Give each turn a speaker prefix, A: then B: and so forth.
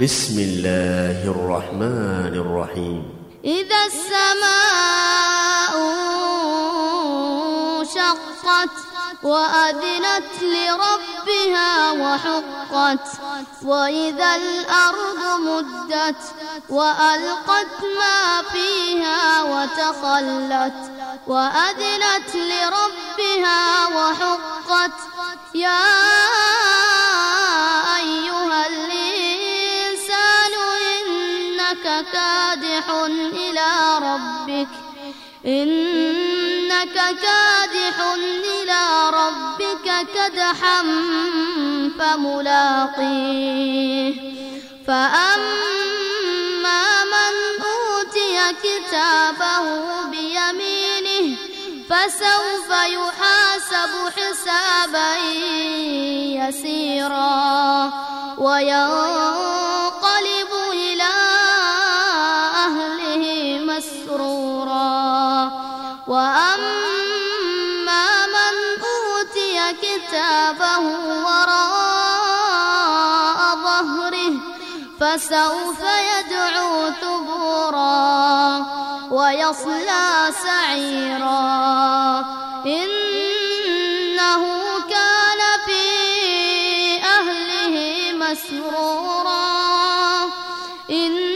A: بسم الله الرحمن الرحيم
B: إذا السماء شقت وأذنت لربها وحقت وإذا الأرض مدت وألقت ما فيها وتخلت وأذنت لربها وحقت. يا إنك كادح إلى ربك. إنك كادح إلى ربك كدحا فملاقيه. فأما من أوتي كتابه بيمينه فسوف يحاسب حسابا يسيرا. وينقلب مسرورا. وأما من أوتي كتابه وراء ظهره فسوف يدعو ثبورا ويصلى سعيرا. إنه كان في أهله مسرورا. إنه